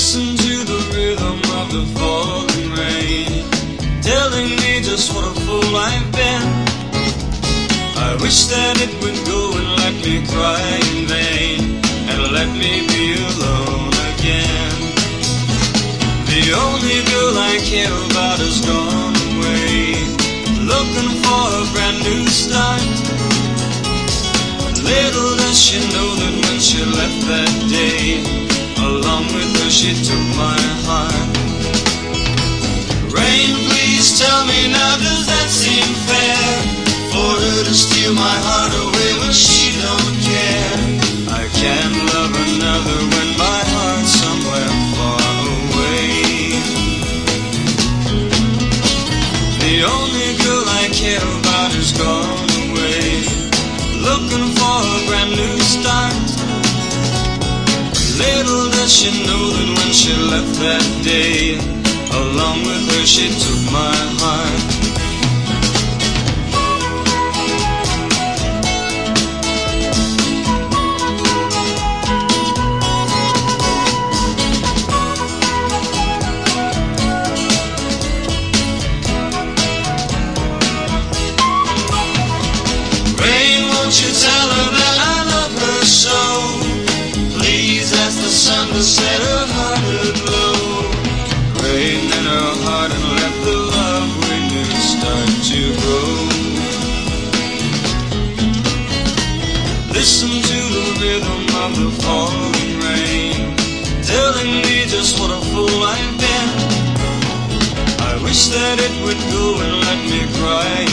listen to the rhythm of the falling rain, telling me just what a fool I've been. I wish that it would go and let me cry in vain, and let me be alone again. The only girl I care about is gone away, looking for a brand new start. Little does she know that when she left that day along with her she took my heart. Rain, please tell me now, does that seem fair? For her to steal my heart away when she don't care. I can't love another when my heart's somewhere far away. The only girl I care about is gone away, looking for a brand new start. Little does she know that when she left that day, along with her she took my heart. In her heart and let the love we knew start to grow. Listen to the rhythm of the falling rain, telling me just what a fool I've been. I wish that it would go and let me cry